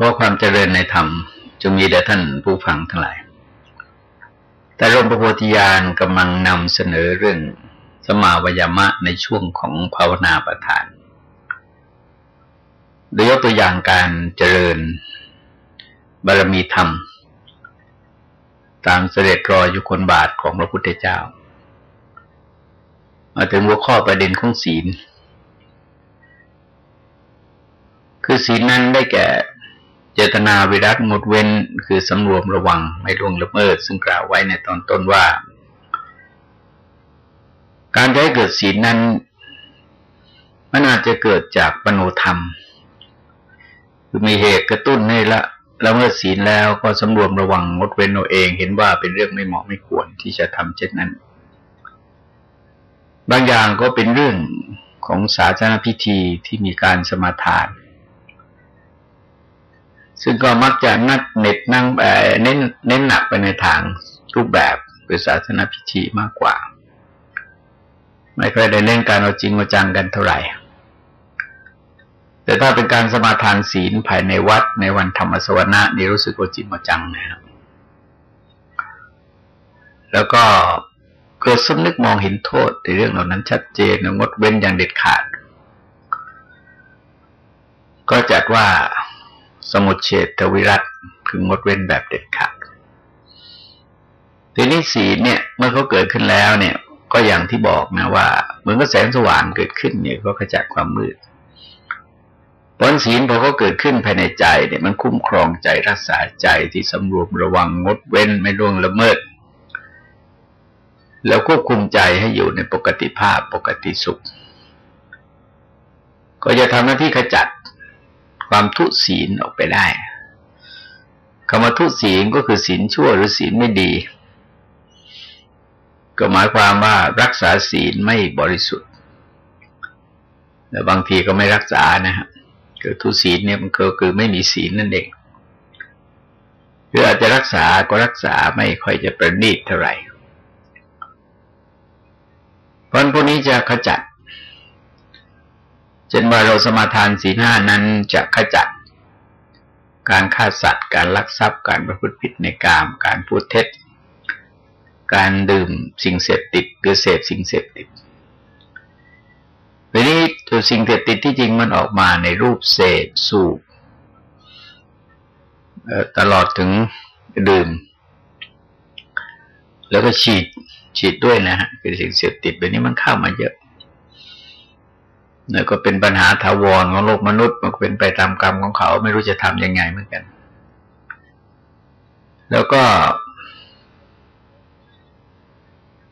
ราะความเจริญในธรรมจงมีแด่ท่านผู้ฟังทั้งหลาย แต่รมประโพธิญาณกำลังนำเสนอเรื่องสมาวยามะในช่วงของภาวนาประทานโดยยกตัวอย่างการเจริญบารมีธรรม ตามเสด็จรออยู่คนบาทของพระพุทธเจ้า มาถึงหัวข้อประเด็นของศีล คือศีลนั้นได้แก่ เจตนาวิรัตงดเว้นคือสำรวมระวังไม่ล่วงละเมิด ซึ่งกล่าวไว้ในตอนต้นว่า การใช้เกิดศีลนั้นมันอาจจะเกิดจากปณธรรม คือมีเหตุกระตุ้นให้ละละเมิดศีลแล้วก็สำรวมระวังงดเว้นเอาเอง เห็นว่าเป็นเรื่องไม่เหมาะไม่ควรที่จะทำเช่นนั้น บางอย่างก็เป็นเรื่องของศาสนาพิธีที่มีการสมาทาน ซึ่งก็มักจะนัดเน็ตนั่งเน้นเน้นหนักไปในทางรูปแบบคือศาสนาพิธีมากกว่า ไม่ค่อยได้เล่นการเอาจริงเอาจังกันเท่าไหร่ แต่ถ้าเป็นการสมาทานศีลภายในวัดในวันธรรมสวนะนี่รู้สึกเอาจริงเอาจังนะครับแล้วก็เกิดสำนึกมองเห็นโทษในเรื่องเหล่านั้นชัดเจนงดเว้นอย่างเด็ดขาด ก็จัดว่า สมุดเฉตวิรัตคืองดเว้นแบบเด็ดขาดทีนี้สีเนี่ยเมื่อเขาเกิดขึ้นแล้วเนี่ย ก็อย่างที่บอกนะว่าเหมือนกับแสงสว่างเกิดขึ้นเนี่ยก็ขจัดความมืดผลศีลพอเขาเกิดขึ้นภายในใจเนี่ยมันคุ้มครองใจรักษาใจที่สำรวมระวังงดเว้นไม่ล่วงละเมิด แล้วควบคุมใจให้อยู่ในปกติภาพปกติสุข ก็จะทำหน้าที่ขจัด ความทุศีลออกไปได้คำว่าทุศีลก็คือศีลชั่วหรือศีลไม่ดี ก็หมายความว่ารักษาศีลไม่บริสุทธิ์ แต่บางทีก็ไม่รักษานะฮะคือทุศีลเนี่ยมันก็คือไม่มีศีลนั่นเองหรืออาจจะรักษาก็รักษาไม่ค่อยจะประณีตเท่าไหร่เพราะพวกนี้จะขจัด เช่นว่าเราสมาทานสีห้านั้นจะขจัด การฆ่าสัตว์ การลักทรัพย์ การประพฤติผิดในกาม การพูดเท็จ การดื่มสิ่งเสพติดหรือเสพสิ่งเสพติดทีนี้ตัวสิ่งเสพติดที่จริงมันออกมาในรูปเสพสูบตลอดถึงดื่ม แล้วก็ฉีดฉีดด้วยนะฮะคือสิ่งเสพติดแบบนี้มันเข้ามาเยอะ นี่ยก็เป็นปัญหาถาวรของโลกมนุษย์มันเป็นไปตามกรรมของเขา ไม่รู้จะทำยังไงเหมือนกัน แล้วก็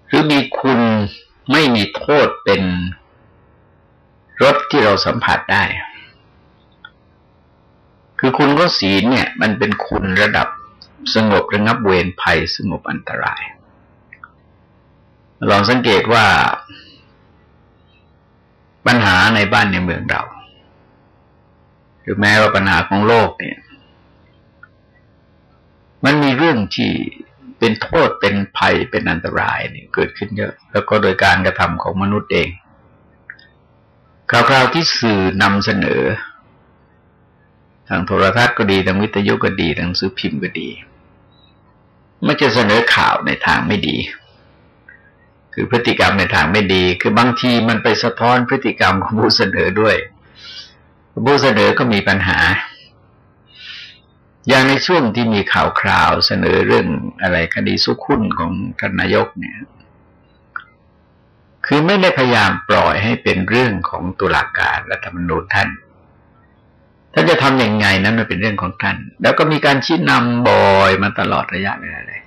หรือมีคุณไม่มีโทษเป็นรสที่เราสัมผัสได้ คือคุณก็ศีลเนี่ย มันเป็นคุณระดับสงบระงับเวรภัยสงบอันตราย ลองสังเกตว่า ปัญหาในบ้านในเมืองเราหรือแม้ว่าปัญหาของโลกเนี่ย มันมีเรื่องที่เป็นโทษเป็นภัยเป็นอันตรายเนี่ยเกิดขึ้นเยอะ แล้วก็โดยการกระทำของมนุษย์เองคราวๆที่สื่อนำเสนอ ทางโทรทัศน์ก็ดีทางวิทยุก็ดีทางสื่อพิมพ์ก็ดี มันจะเสนอข่าวในทางไม่ดี คือพฤติกรรมในทางไม่ดี คือบางทีมันไปสะท้อนพฤติกรรมของผู้เสนอด้วยผู้เสนอก็มีปัญหา อย่างในช่วงที่มีข่าวคราวเสนอเรื่องอะไรคดีสุขุนของท่านนายกเนี่ย คือไม่ได้พยายามปล่อยให้เป็นเรื่องของตุลาการรัฐธรรมนูญท่านท่านจะทำยังไงนั้นมันเป็นเรื่องของท่าน แล้วก็มีการชี้นำบ่อยมาตลอดระยะเวลาเลย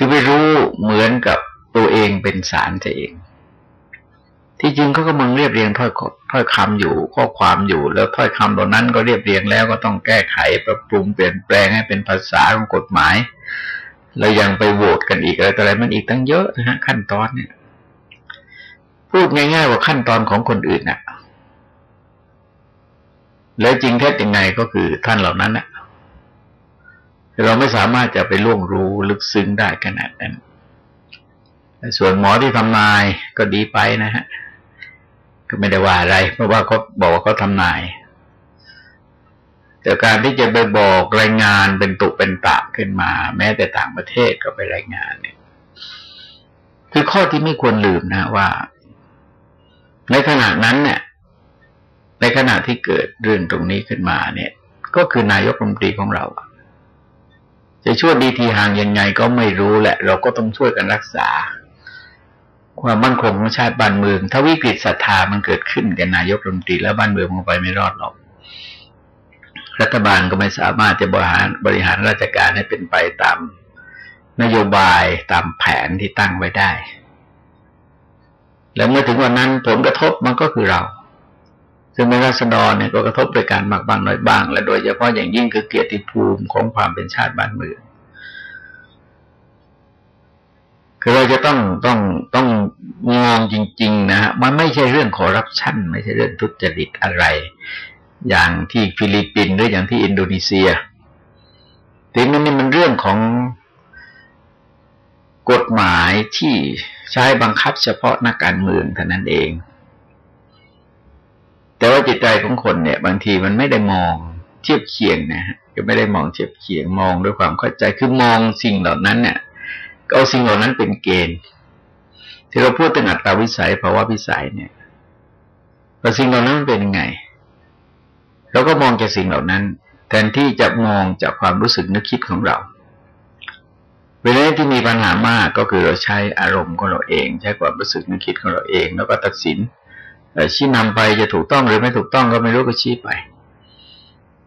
คือไม่รู้เหมือนกับตัวเองเป็นสารจะเอง ที่จริงเขาก็มึงเรียบเรียงถ้อยถ้อยคำอยู่ข้อความอยู่ แล้วถ้อยคำเหล่านั้นก็เรียบเรียงแล้วก็ต้องแก้ไขปรับปรุงเปลี่ยนแปลงให้เป็นภาษาของกฎหมายแล้วยังไปโหวตกันอีกอะไรต่ออะไรมันอีกตั้งเยอะนะฮะขั้นตอนเนี่ย พูดง่ายๆว่าขั้นตอนของคนอื่นน่ะ แล้วจริงแท้ยังไงก็คือท่านเหล่านั้นน่ะ เราไม่สามารถจะไปล่วงรู้ลึกซึ้งได้ขนาดนั้น ส่วนหมอที่ทำนายก็ดีไปนะฮะ ก็ไม่ได้ว่าอะไร เพราะว่าเขาบอกว่าเขาทำนาย แต่การที่จะไปบอกรายงานเป็นตุเป็นตะขึ้นมา แม้แต่ต่างประเทศก็ไปรายงานเนี่ย คือข้อที่ไม่ควรลืมนะว่า ในขณะนั้นเนี่ยในขณะที่เกิดเรื่องตรงนี้ขึ้นมาเนี่ย ก็คือนายกรัฐมนตรีของเรา จะช่วยดีทีห่างยังไงก็ไม่รู้แหละ เราก็ต้องช่วยกันรักษา ความมั่นคงของชาติบ้านเมือง ถ้าวิกฤตศรัทธามันเกิดขึ้นกับนายกรัฐมนตรีแล้วบ้านเมืองมันไปไม่รอดหรอกรัฐบาลก็ไม่สามารถจะบริหารบริหารราชการให้เป็นไปตามนโยบายตามแผนที่ตั้งไว้ได้ แล้วเมื่อถึงวันนั้นผลกระทบมันก็คือเรา ซึ่งในราษฎรเนี่ยก็กระทบโดยการมากบางน้อยบาง และโดยเฉพาะอย่างยิ่งคือเกียรติภูมิของความเป็นชาติบ้านเมืองคือเราจะต้องต้องต้องมองจริง ๆ นะฮะมันไม่ใช่เรื่องคอร์รัปชันไม่ใช่เรื่องทุจริตอะไร อย่างที่ฟิลิปปินส์หรืออย่างที่อินโดนีเซียแต่นี่มันเรื่องของกฎหมายที่ใช้บังคับเฉพาะนักการเมืองเท่านั้นเอง จิตใจของคนเนี่ย บางทีมันไม่ได้มองเทียบเคียงนะฮะก็ไม่ได้มองเทียบเคียงมองด้วยความเข้าใจคือมองสิ่งเหล่านั้นเนี่ยก็เอาสิ่งเหล่านั้นเป็นเกณฑ์ ที่เราพูดถึงอัตตาวิสัยภาวะวิสัยเนี่ยแต่สิ่งเหล่านั้นเป็นยังไงเราก็มองจากสิ่งเหล่านั้น แทนที่จะมองจากความรู้สึกนึกคิดของเราเวลาที่มีปัญหามากก็คือเราใช้อารมณ์ของเราเอง ใช้ความรู้สึกนึกคิดของเราเอง แล้วก็ตัดสิน ชี้นำไปจะถูกต้องหรือไม่ถูกต้องก็ไม่รู้ก็ชี้ไป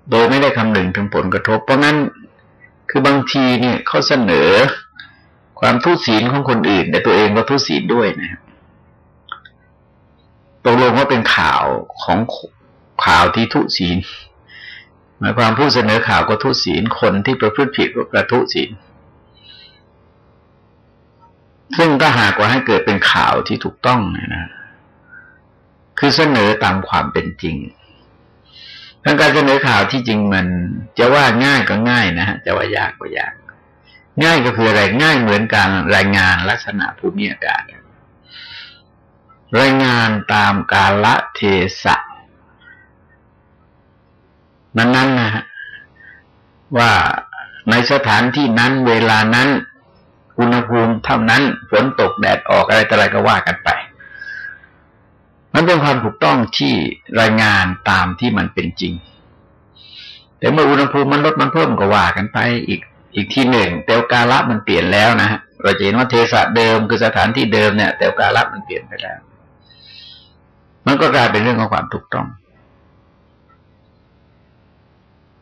โดยไม่ได้คำนึงถึงผลกระทบ เพราะงั้นคือบางทีเนี่ยเขาเสนอความทุศีลของคนอื่น แต่ตัวเองก็ทุศีลด้วยนะตกลงว่าเป็นข่าวของข่าวที่ทุศีลหมายความผู้เสนอข่าวก็ทุศีลคนที่ประพฤติผิดก็กระทุศีลซึ่งถ้าหากว่าให้เกิดเป็นข่าวที่ถูกต้องนะนะ คือเสนอตามความเป็นจริงทั้งการเสนอข่าวที่จริงมัน จะว่าง่ายก็ง่ายนะฮะจะว่ายากก็ยาก ง่ายก็คืออะไรง่ายเหมือนการรายงานลักษณะภูมิอากาศ รายงานตามกาลเทศะนั้นๆนะฮะว่าในสถานที่นั้นเวลานั้น อุณหภูมิเท่านั้นฝนตกแดดออกอะไรต่ออะไรก็ว่ากันไป มันเป็นความถูกต้องที่รายงานตามที่มันเป็นจริง แต่เมื่ออุณหภูมิมันลดมันเพิ่มก็ว่ากันไปอีกอีกที่หนึ่งแต่กาละมันเปลี่ยนแล้วนะฮะเราจะเห็นว่าเทศะเดิมคือสถานที่เดิมเนี่ย แต่กาละมันเปลี่ยนไปแล้ว มันก็กลายเป็นเรื่องของความถูกต้อง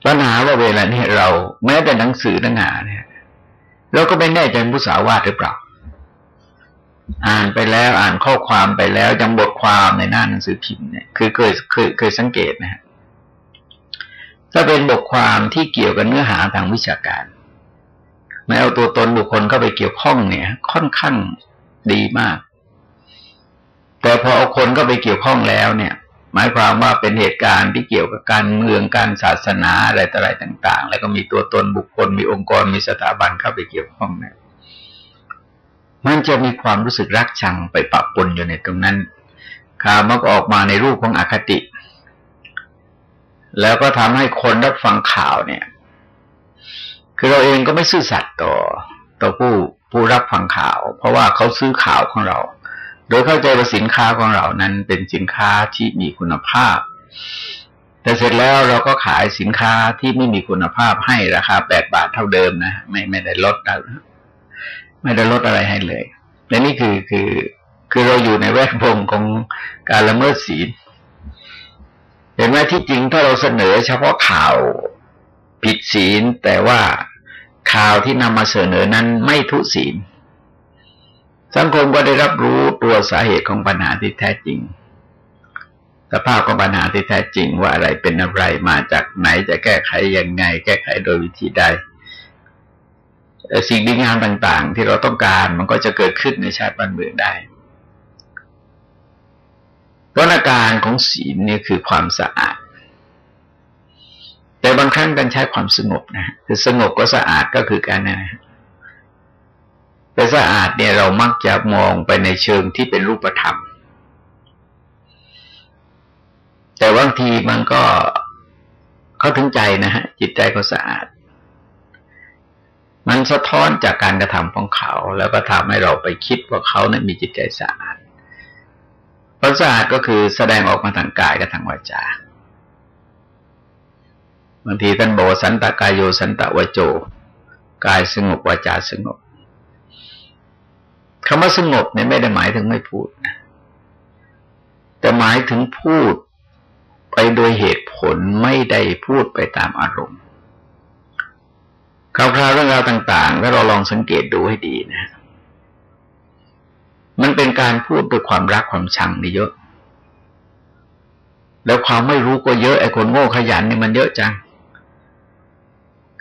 ปัญหาว่าเวลานี้เราแม้แต่หนังสือหนังหาเนี่ยเราก็ไม่แน่ใจผู้สาวาดหรือเปล่า อ่านไปแล้วอ่านข้อความไปแล้วยังบทความในหน้าหนังสือพิมพ์เนี่ยคือเคยเคยเคยสังเกตนะฮะถ้าเป็นบทความที่เกี่ยวกับเนื้อหาทางวิชาการไม่เอาตัวตนบุคคลเข้าไปเกี่ยวข้องเนี่ย ค่อนข้างดีมาก แต่พอเอาคนเข้าไปเกี่ยวข้องแล้วเนี่ย หมายความว่าเป็นเหตุการณ์ที่เกี่ยวกับการเมืองการศาสนาอะไรต่ออะไรต่าง ๆ แล้วก็มีตัวตนบุคคลมีองค์กรมีสถาบันเข้าไปเกี่ยวข้องเนี่ย มันจะมีความรู้สึกรักชังไปปะปนอยู่ในตรงนั้นข่าวมันก็ออกมาในรูปของอคติ แล้วก็ทำให้คนรับฟังข่าวเนี่ย คือเราเองก็ไม่ซื่อสัตย์ต่อต่อผู้ผู้รับฟังข่าว เพราะว่าเขาซื้อข่าวของเรา โดยเข้าใจว่าสินค้าของเรานั้นเป็นสินค้าที่มีคุณภาพ แต่เสร็จแล้วเราก็ขายสินค้าที่ไม่มีคุณภาพให้ราคาแปดบาทเท่าเดิมนะ ไม่ไม่ได้ลดนะ ไม่ได้ลดอะไรให้เลยและนี่คือคือคือเราอยู่ในแวดวงของการละเมิดศีล เห็นไหมที่จริงถ้าเราเสนอเฉพาะข่าวผิดศีล แต่ว่าข่าวที่นำมาเสนอนั้นไม่ทุศีล สังคมก็ได้รับรู้ตัวสาเหตุของปัญหาที่แท้จริง สภาพของปัญหาที่แท้จริงว่าอะไรเป็นอะไรมาจากไหนจะแก้ไขยังไง แก้ไขโดยวิธีใด สิ่งดีงามต่าง ๆ ที่เราต้องการมันก็จะเกิดขึ้นในชาติบ้านเมืองได้วันาการของศีลนี่คือความสะอาด แต่บางครั้งการใช้ความสงบนะคือสงบก็สะอาดก็คือการนะแต่สะอาดเนี่ยเรามักจะมองไปในเชิงที่เป็นรูปธรรม แต่บางทีมันก็เข้าถึงใจนะฮะจิตใจเขาสะอาด มันสะท้อนจากการกระทำของเขา แล้วก็ทำให้เราไปคิดว่าเขาเนี่ยมีจิตใจสะอาดพราะสะอาดก็คือแสดงออกมาทางกายกับทางวาจาบางทีท่านบอกสันตกายโยสันตวโจ กายสงบวาจาสงบคำว่าสงบเนี่ยไม่ได้หมายถึงไม่พูดนะแต่หมายถึงพูดไปโดยเหตุผลไม่ได้พูดไปตามอารมณ์ คราวๆเรื่องราวต่างๆถ้าเราลองสังเกตดูให้ดีนะ มันเป็นการพูดด้วยความรักความชังนี่เยอะ แล้วความไม่รู้ก็เยอะไอ้คนโง่ขยันนี่มันเยอะจัง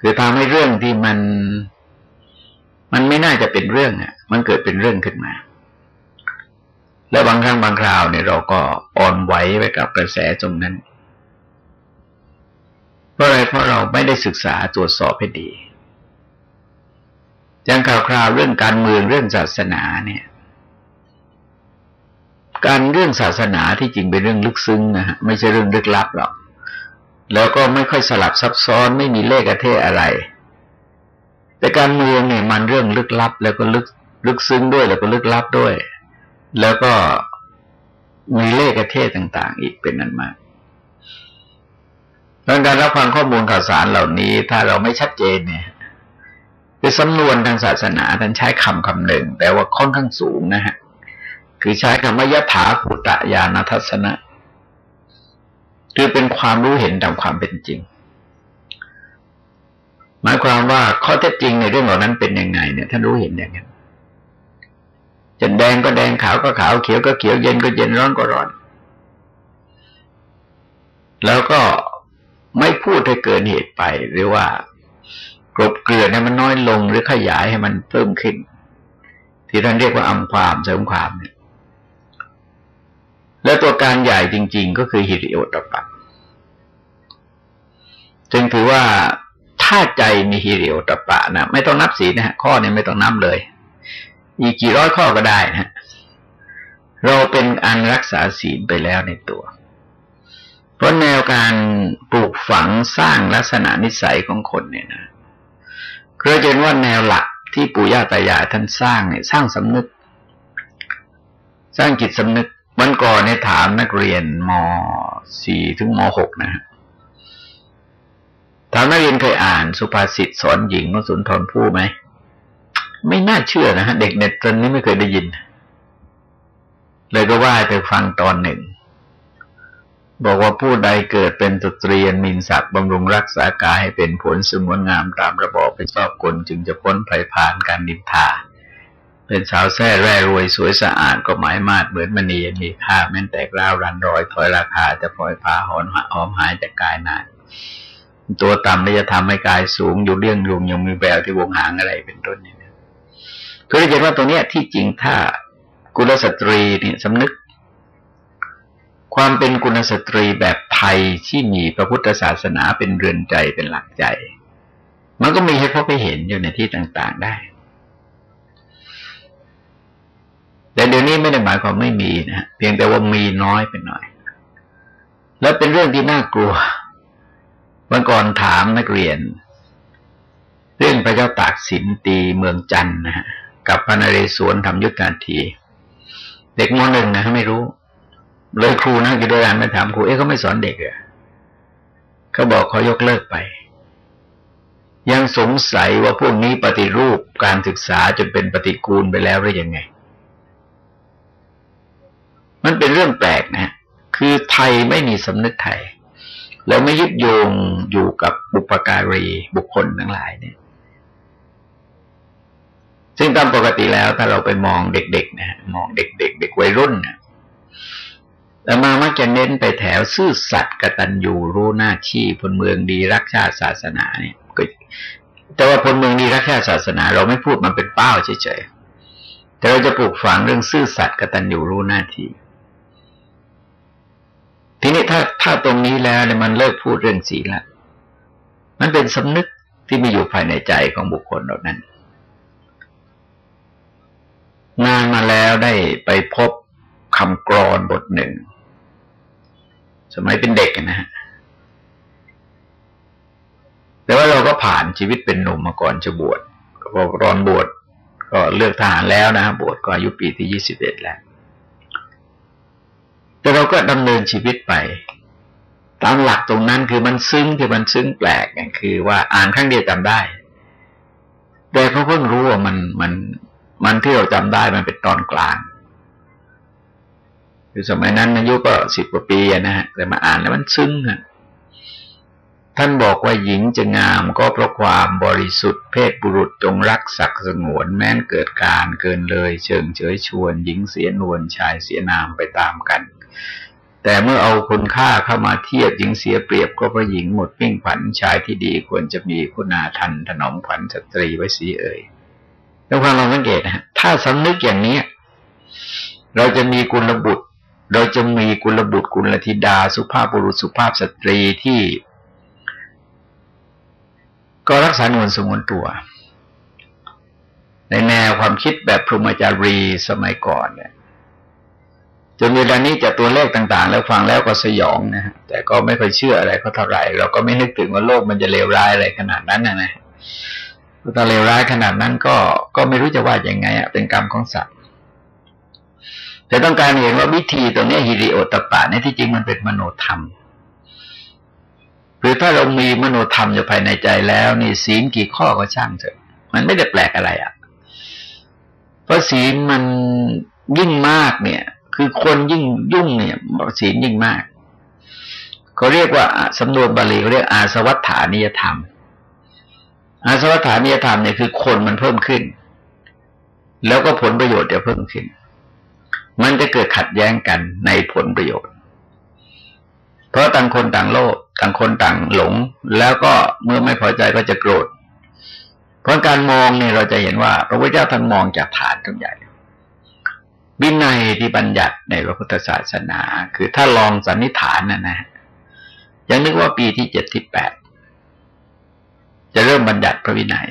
คือทำให้เรื่องที่มัน มันไม่น่าจะเป็นเรื่องอะ มันเกิดเป็นเรื่องขึ้นมา แล้วบางครั้งบางคราวเนี่ยเราก็อ่อนไหวไปกับกระแสตรงนั้น เพราะอะไรเพราะเราไม่ได้ศึกษาตรวจสอบให้ดี อย่างข่าวคราวเรื่องการเมืองเรื่องศาสนาเนี่ย การเรื่องศาสนาที่จริงเป็นเรื่องลึกซึ้งนะฮะไม่ใช่เรื่องลึกลับหรอกแล้วก็ไม่ค่อยสลับซับซ้อนไม่มีเลขเทศอะไร แต่การเมืองเนี่ยมันเรื่องลึกลับ แล้วก็ลึกลึกซึ้งด้วยแล้วก็ลึกลับด้วย แล้วก็มีเลขประเทศต่าง ๆ อีกเป็นนั้นมากดังการรับฟังข้อมูลข่าวสารเหล่านี้ ถ้าเราไม่ชัดเจนเนี่ย คือสำนวนทางศาสนาท่านใช้คำคำหนึ่ง แต่ว่าค่อนข้างสูงนะฮะ คือใช้คำว่ายถาภูตะญาณทัศนะ คือเป็นความรู้เห็นตามความเป็นจริง หมายความว่าข้อเท็จจริงในเรื่องเหล่านั้นเป็นยังไงเนี่ยท่านรู้เห็นอย่างนั้นจะแดงก็แดงขาวก็ขาวเขียวก็เขียวเย็นก็เย็นร้อนก็ร้อน แล้วก็ไม่พูดให้เกินเหตุไปหรือว่า กรบเกลือนให้มันน้อยลงหรือขยายให้มันเพิ่มขึ้น ที่ท่านเรียกว่าอำความเสริมความเนี่ย และตัวการใหญ่จริง ๆ ก็คือฮิริโอตปะจึงถือว่าถ้าใจมีฮิริโอตปะนะไม่ต้องนับสีนะฮะข้อนี้ไม่ต้องนับเลย อีกกี่ร้อยข้อก็ได้นะเราเป็นอันรักษาศีลไปแล้วในตัว เพราะแนวการปลูกฝังสร้างลักษณะนิสัยของคนเนี่ยนะ เราเห็นว่าแนวหลักที่ปู่ย่าตายายท่านสร้างเนี่ยสร้างสำนึก สร้างจิตสำนึกวันก่อนเนี่ยถามนักเรียนม .4 ถึงม .6 นะฮะถามนักเรียนเคยอ่านสุภาษิตสอนหญิงวสุนทรภู่ไหม ไม่น่าเชื่อนะฮะ เด็กเน็ตตอนนี้ไม่เคยได้ยิน เลยก็ว่าไปฟังตอนหนึ่ง บอกว่าผู้ใดเกิดเป็นสตรีนมินศักดิ์บำรุงรักษากายให้เป็นผลสมวนงามตามระบอบเป็นชอบกลจึงจะพ้นภัยผ่านการดินทา เป็นสาวแท้แร่รวยสวยสะอาดก็หมายมาดเหมือนมณีมีค่าแม้นแตกราวรันรอยถอยราคาจะปล่อยพาหอนหอมหายจากกายนานตัวต่ำไม่จะทำให้กายสูงอยู่เลี่ยงลุงยังมีแววที่วงหางอะไรเป็นต้นเนี่ยคือเห็นว่าตรงนี้ยที่จริงถ้ากุลสตรีเนี่ยสำนึก ความเป็นกุลสตรีแบบไทยที่มีพระพุทธศาสนาเป็นเรือนใจเป็นหลักใจ มันก็มีให้พบไปเห็นอยู่ในที่ต่าง ๆได้ แต่เดี๋ยวนี้ไม่ได้หมายความไม่มีนะเพียงแต่ว่ามีน้อยไปหน่อย แล้วเป็นเรื่องที่น่ากลัววันก่อนถามนักเรียน เรื่องพระเจ้าตากสินตีเมืองจันนะฮะกับพระนเรศวรทำยุทธการที เด็กมหนึ่งนะไม่รู้ เลยครูนะกิจการไม่ถามครูเอ๊ะเขาไม่สอนเด็กเหรอเขาบอกเขายกเลิกไป ยังสงสัยว่าพวกนี้ปฏิรูปการศึกษาจนเป็นปฏิกูลไปแล้วหรือยังไง มันเป็นเรื่องแปลกนะคือไทยไม่มีสำนึกไทย แล้วไม่ยึดโยงอยู่กับบุปการีบุคคลทั้งหลายเนี่ยซึ่งตามปกติแล้วถ้าเราไปมองเด็กๆนะมองเด็กๆเด็กวัยรุ่นเนี่ย แต่มามักจะเน้นไปแถวซื่อสัตย์กตัญญูรู้หน้าที่พลเมืองดีรักชาติศาสนาเนี่ยก็แต่ว่าพลเมืองดีรักชาติศาสนา เราไม่พูดมันเป็นเป้าเฉยๆแต่เราจะปลูกฝังเรื่องซื่อสัตย์กตัญญูรู้หน้าที่ทีนี้ถ้าถ้าตรงนี้แล้วเนี่ยมันเลิกพูดเรื่องศีลละมันเป็นสำนึกที่มีอยู่ภายในใจของบุคคลเหล่านั้นนานมาแล้วได้ไปพบคำกรอนบทหนึ่ง มัยเป็นเด็กนะฮะแต่ว่าเราก็ผ่านชีวิตเป็นหนุ่มมาก่อนจะบวชพอรอนบวชก็เลือกทหารแล้วนะบวชก็อายุปีที่ยี่สิบเอ็ดแล้ว แต่เราก็ดำเนินชีวิตไป ตามหลักตรงนั้นคือมันซึ้งที่มันซึ้งแปลกคือว่าอ่านครั้งเดียวจำได้ แต่เขาเพิ่งรู้ว่ามันมันมันที่เราจำได้มันเป็นตอนกลาง คือสมัยนั้นอายุก็สิบกว่าปีนะฮะแต่มาอ่านแล้วมันซึ้งอะท่านบอกว่าหญิงจะงามก็เพราะความบริสุทธิ์เพศบุรุษจงรักศักดิ์สงวนแม้นเกิดการเกินเลย เชิงเฉยชวน หญิงเสียนวลชายเสียนามไปตามกัน แต่เมื่อเอาคุณค่าเข้ามาเทียบหญิงเสียเปรียบก็เพราะหญิงหมดปิ้งผันชายที่ดีควรจะมีคุณาทันถนอมขวัญสตรีไว้สีเอ่ยแล้วความลองสังเกตนะถ้าสำนึกอย่างนี้เราจะมีกุลบุตร เราจะมีกุลบุตรกุลธิดา สุภาพบุรุษสุภาพสตรีที่ ก็รักษานวลสงวนตัว ในแนวความคิดแบบพรหมจารีสมัยก่อนเนี่ยจนเวลานี้จะตัวเลขต่าง ๆ แล้วฟังแล้วก็สยองนะฮะแต่ก็ไม่ค่อยเชื่ออะไรเขาเท่าไหร่ เราก็ไม่นึกถึงว่าโลกมันจะเลวร้ายอะไรขนาดนั้นนะนะถ้าเลวร้ายขนาดนั้นก็ก็ไม่รู้จะว่าอย่างไงอะเป็นกรรมของสัตว์ แต่ต้องการเห็นว่าวิธีตรงนี้ฮิริโอตปะเนี่ยที่จริงมันเป็นมโนธรรมหรือถ้าเรามีมโนธรรมอยู่ภายในใจแล้วนี่ศีลกี่ข้อก็ช่างเถอะ มันไม่ได้แปลกอะไรอะ่ะ เพราะศีลมันยิ่งมากเนี่ย คือคนยิ่งยุ่งเนี่ยศีลยิ่งมากเขาเรียกว่าสำนวนบาลีเขาเรียกอาสวัฏฐานิยธรรม อาสวัฏฐานิยธรรมเนี่ยคือคนมันเพิ่มขึ้น แล้วก็ผลประโยชน์จะเพิ่มขึ้น มันจะเกิดขัดแย้งกันในผลประโยชน์ เพราะต่างคนต่างโลภต่างคนต่างหลง แล้วก็เมื่อไม่พอใจก็จะโกรธ เพราะการมองเนี่ยเราจะเห็นว่า พระพุทธเจ้าท่านมองจากฐานตรงใหญ่วินัยที่บัญญัติในพระพุทธศาสนา คือถ้าลองสันนิษฐานนะนะยังนึกว่าปีที่เจ็ดที่แปดจะเริ่มบัญญัติพระวินัย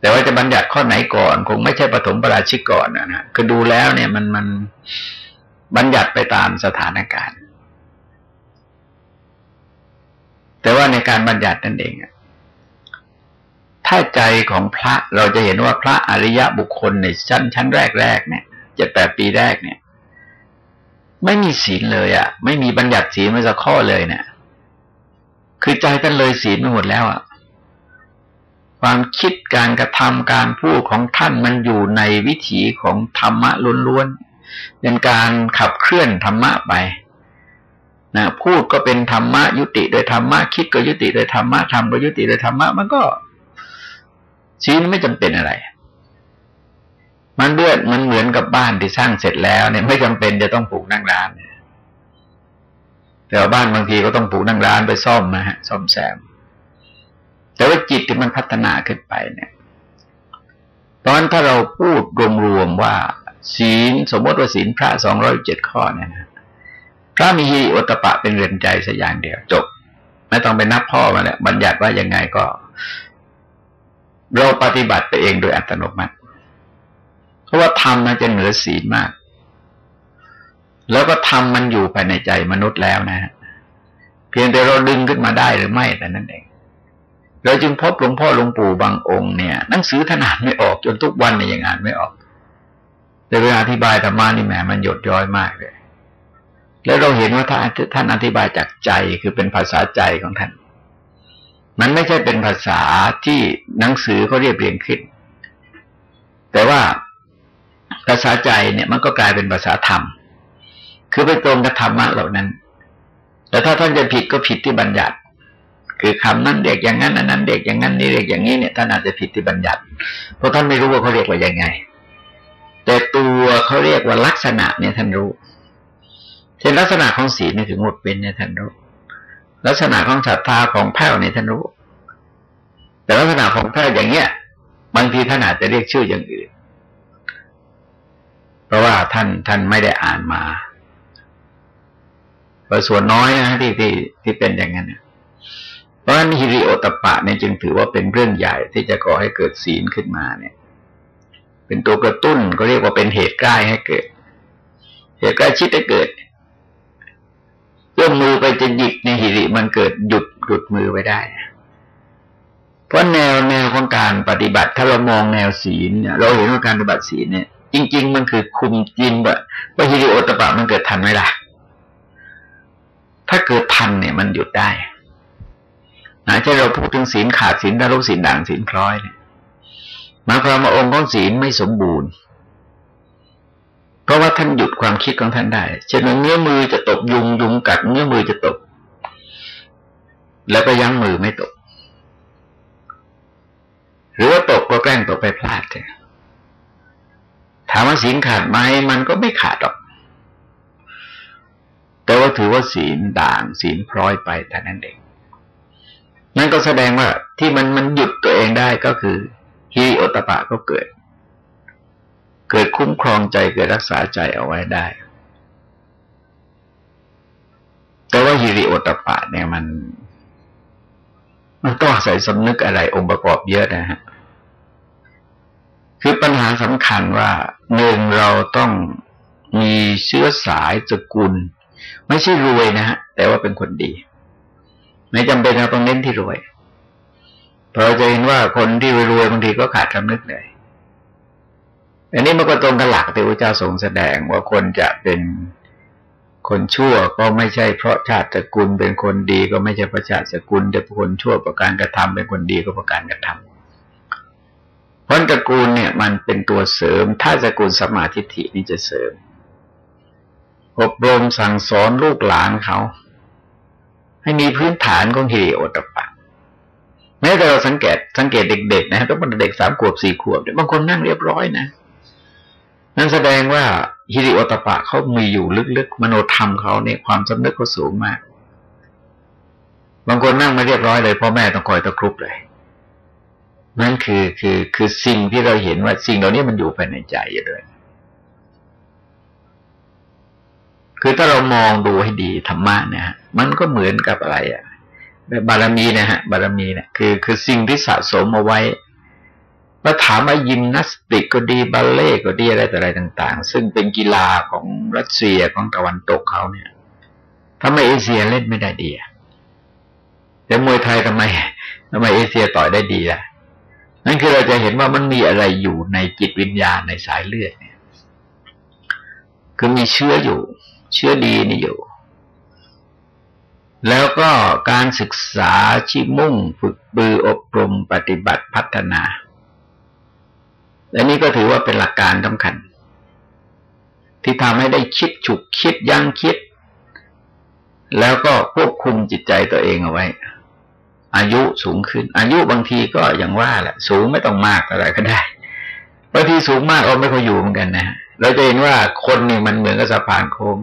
แต่ว่าจะบัญญัติข้อไหนก่อน คงไม่ใช่ปฐมประราชิกก่อนนะนะคือดูแล้วเนี่ยมันมันบัญญัติไปตามสถานการณ์ แต่ว่าในการบัญญัตินั่นเองถ้าใจของพระเราจะเห็นว่าพระอริยะบุคคลในชั้นชั้นแรกแรกเนี่ยเจ็ดแปดปีแรกเนี่ย ไม่มีศีลเลยอะ่ะ ไม่มีบัญญัติศีลไม่สักข้อเลยเนี่ยคือใจท่านเลยศีลไปหมดแล้วอะ่ะ ความคิดการกระทำการพูดของท่านมันอยู่ในวิถีของธรรมะล้วนๆเป็นการขับเคลื่อนธรรมะไปนะพูดก็เป็นธรรมะยุติโดยธรรมะคิดก็ยุติโดยธรรมะทำก็ยุติโดยธรรมะมันก็ชีวิตไม่จำเป็นอะไร มันเลือดมันเหมือนกับบ้านที่สร้างเสร็จแล้วเนี่ยไม่จำเป็นจะต้องปลูกนั่งร้านแต่ว่าบ้านบางทีก็ต้องปลูกนั่งร้านไปซ่อมนะฮะซ่อมแซม แต่ว่าจิตที่มันพัฒนาขึ้นไปเนี่ยตอนถ้าเราพูดรวมๆว่า ศีลสมมติว่าศีลพระสองร้อยเจ็ดข้อเนี่ยนะถ้ามีฮิริโอตปะเป็นเรือนใจสักอย่างเดียวจบ ไม่ต้องไปนับพ่อมาแล้วบัญญัติว่ายังไงก็ เราปฏิบัติไปเองโดยอัตโนมัติ เพราะว่าธรรมมันจะเหนือศีลมาก แล้วก็ธรรมมันอยู่ภายในใจมนุษย์แล้วนะฮะเพียงแต่เราดึงขึ้นมาได้หรือไม่แต่นั้นเอง เราจึงพบหลวงพ่อหลวงปู่บางองค์เนี่ยหนังสือถนัดไม่ออกจนทุกวันเนี่ยยังอ่านไม่ออก แต่เวลาอธิบายธรรมานี่แหมมันหยดย้อยมากเลย แล้วเราเห็นว่าท่านท่านอธิบายจากใจคือเป็นภาษาใจของท่าน มันไม่ใช่เป็นภาษาที่หนังสือเขาเรียบเรียงขึ้น แต่ว่าภาษาใจเนี่ยมันก็กลายเป็นภาษาธรรม คือไปตรงกับธรรมะเหล่านั้น แต่ถ้าท่านจะผิดก็ผิดที่บัญญัติ คือคำนั้นเด็กอย่างนั้นอันนั้นเด็กอย่างนั้นนี่เด็กอย่างนี้เนี่ยท่านอาจจะผิดที่บัญญัติ เพราะท่านไม่รู้ว่าเขาเรียกว่ายังไง แต่ตัวเขาเรียกว่าลักษณะเนี่ยท่านรู้เช่นลักษณะของศีลนี่ถึงหมดเป็นเนี่ยท่านรู้ ลักษณะของศรัทธาของแพ้วเนี่ยท่านรู้ แต่ลักษณะของแพ้วอย่างเนี้ยบางทีท่านอาจจะเรียกชื่ออย่างอื่น เพราะว่าท่านท่านไม่ได้อ่านมาส่วนน้อยนะที่ที่ที่เป็นอย่างนั้น เพราะฉะนั้นฮิริโอตปะเนี่ยจึงถือว่าเป็นเรื่องใหญ่ที่จะก่อให้เกิดศีลขึ้นมาเนี่ย เป็นตัวกระตุ้นก็เรียกว่าเป็นเหตุใกล้ให้เกิด เหตุใกล้ชิดให้เกิดเอื้อมมือไปจะหยิบในหิริมันเกิดหยุดหยุดมือไว้ได้ เพราะแนวแนวของการปฏิบัติถ้าเรามองแนวศีลเนี่ยเราเห็นว่าการปฏิบัติศีลเนี่ย จริง ๆ มันคือคุมจินแบบว่าฮิริโอตปะมันเกิดทันไหมล่ะถ้าเกิดทันเนี่ยมันหยุดได้ นะจะเราพูดถึงศีลขาดศีลดารุศีลด่างศีลคล้อยเนี่ยหมายความว่าองค์ของศีลไม่สมบูรณ์ เพราะว่าท่านหยุดความคิดของท่านได้ เช่นเนื้อมือจะตกยุงยุงกัดเนื้อมือจะตก แล้วก็ยั้งมือไม่ตก หรือว่าตกก็แกล้งตกไปพลาดเลยถามว่าศีลขาดไหมมันก็ไม่ขาดหรอก แต่ว่าถือว่าศีลด่างศีลพร้อยไปแต่นั้นเอง นั่นก็แสดงว่าที่มันมันหยุดตัวเองได้ก็คือฮิริโอตปะก็เกิด เกิดคุ้มครองใจเกิดรักษาใจเอาไว้ได้ แต่ว่าฮิริโอตปะเนี่ยมัน มันต้องใส่สำนึกอะไรองค์ประกอบเยอะนะฮะคือปัญหาสำคัญว่าหนึ่งเราต้องมีเชื้อสายสกุล ไม่ใช่รวยนะฮะแต่ว่าเป็นคนดี ไม่จำเป็นเราต้องเน้นที่รวยเราจะเห็นว่าคนที่รวยบางทีก็ขาดสำนึกเลยอันนี้มันก็ตรงกับหลักที่พระเจ้าทรงแสดงว่าคนจะเป็นคนชั่วก็ไม่ใช่เพราะชาติสกุลเป็นคนดีก็ไม่ใช่เพราะชาติสกุลแต่คนชั่วประการกระทำเป็นคนดีก็ประการกระทำเพราะตระกูลเนี่ยมันเป็นตัวเสริม ถ้าสกุลสมาธิฐินี่จะเสริมอบรมสั่งสอนลูกหลานเขา ให้มีพื้นฐานของฮิริโอตปะแม้แต่เราสังเกตสังเกตเด็กๆนะต้องเป็นเด็กสามขวบสี่ขวบ บางคนนั่งเรียบร้อยนะนั่นแสดงว่าฮิริโอตปะเขามีอยู่ลึกๆ มโนธรรมเขาเนี่ยความสำนึกเขาสูงมาก บางคนนั่งไม่เรียบร้อยเลยพ่อแม่ต้องคอยตะครุบเลย นั่นคือคือคือสิ่งที่เราเห็นว่าสิ่งเหล่านี้มันอยู่ภายในใจอยู่ด้วย คือถ้าเรามองดูให้ดีธรรมะเนี่ยมันก็เหมือนกับอะไรอะ่ะบารมีนะฮะ บารมีเนี่ยคือคือสิ่งที่สะสมเอาไว้มาถามว่ายิมนาสติกก็ดีบัลเล่ก็ดีอะไรแต่อะไรต่าง ๆ ซึ่งเป็นกีฬาของรัสเซียของตะวันตกเขาเนี่ยทำไมเอเชียเล่นไม่ได้ดีแต่มวยไทยทำไมทำไมเอเชียต่อยได้ดีล่ะนั่นคือเราจะเห็นว่ามันมีอะไรอยู่ในจิตวิญญาณในสายเลือดเนี่ยคือมีเชื้ออยู่ เชื้อดีนี่อยู่ แล้วก็การศึกษาชิมุ่งฝึกบืออบรมปฏิบัติพัฒนา และนี้ก็ถือว่าเป็นหลักการสำคัญ ที่ทำให้ได้คิดฉุกคิดยั้งคิด แล้วก็ควบคุมจิตใจตัวเองเอาไว้ อายุสูงขึ้น อายุบางทีก็อย่างว่าแหละ สูงไม่ต้องมากอะไรก็ได้บางทีสูงมากเราไม่ค่อยอยู่เหมือนกันนะเราจะเห็นว่าคนนี่มันเหมือนกับสะพานโค้ง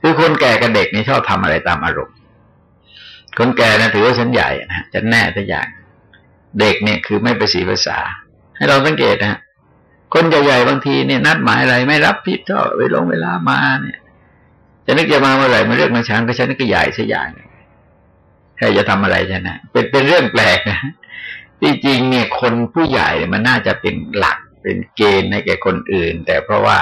คือคนแก่กับเด็กนี่ชอบทำอะไรตามอารมณ์ คนแก่นะถือว่าฉันใหญ่นะจะแน่ทุกอย่าง เด็กเนี่ยคือไม่ไปสีภาษา ให้เราสังเกตนะคนใหญ่ๆบางทีเนี่ยนัดหมายอะไรไม่รับผิดชอบเวลงเวลามาเนี่ยจะนึกจะมาเมื่อไหร่มาเรียกมาช้างก็ฉันนึกก็ใหญ่สักอย่างใครจะทำอะไรใช่ไหมเป็นเป็นเรื่องแปลกนะที่จริงเนี่ยคนผู้ใหญ่มันน่าจะเป็นหลักเป็นเกณฑ์ให้แก่คนอื่น แต่เพราะว่า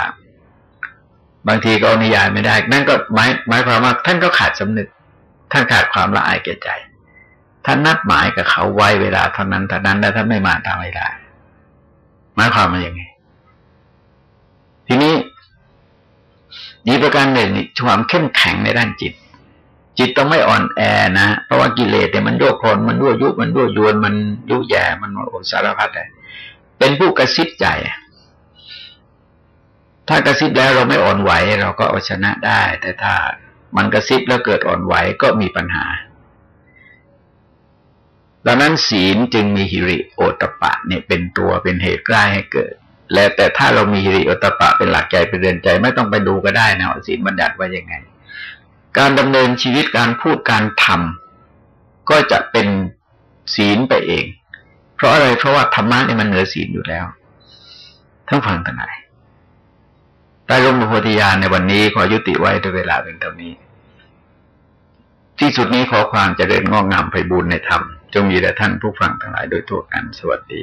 บางทีก็นิยายไม่ได้ นั่นก็หมายหมายความว่าท่านก็ขาดสำนึก ท่านขาดความละอายแก่ใจ ท่านนัดหมายกับเขาไว้เวลาเท่านั้นเท่านั้นแล้วท่านไม่มาตามเวลาหมายความว่าอย่างไง ทีนี้อีประการหนึ่งความเข้มแข็งในด้านจิต จิตต้องไม่อ่อนแอนะ เพราะว่ากิเลสเนี่ยมันโยกคนมันรั่วยุมันรั่วยวนมันยุแย่มันโอสารพัดเลยเป็นผู้กระซิบใจ ถ้ากระซิบแล้วเราไม่อ่อนไหว เราก็เอาชนะได้ แต่ถ้ามันกระซิบแล้วเกิดอ่อนไหวก็มีปัญหา ดังนั้นศีลจึงมีฮิริโอตปะเนี่ยเป็นตัวเป็นเหตุใกล้ให้เกิด และแต่ถ้าเรามีฮิริโอตปะเป็นหลักใจเป็นเรือนใจไม่ต้องไปดูก็ได้นะศีลบัญญัติว่ายังไง การดำเนินชีวิตการพูดการทำก็จะเป็นศีลไปเอง เพราะอะไรเพราะว่าธรรมะเนี่ยมันเหนือศีลอยู่แล้ว ทั้งฟังทั้งหลาย ได้ร่มพระโพธิญาณในวันนี้ขอยุติไว้ด้วยเวลาเป็นเท่านี้ ที่สุดนี้ขอความเจริญงอกงามไปบูรณนธรรม จงมีแด่ท่านผู้ฟังทั้งหลายโดยทั่วกันสวัสดี